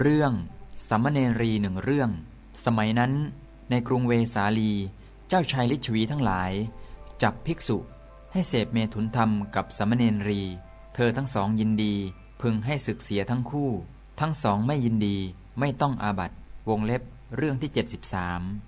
เรื่องสามเณรีหนึ่งเรื่อง สมัยนั้น ในกรุงเวสาลี เจ้าชายลิชวีทั้งหลาย จับภิกษุ ให้เสพเมถุนธรรมกับสามเณรี เธอทั้งสองยินดี พึงให้ศึกเสียทั้งคู่ ทั้งสองไม่ยินดีไม่ต้องอาบัตวงเล็บเรื่องที่ 73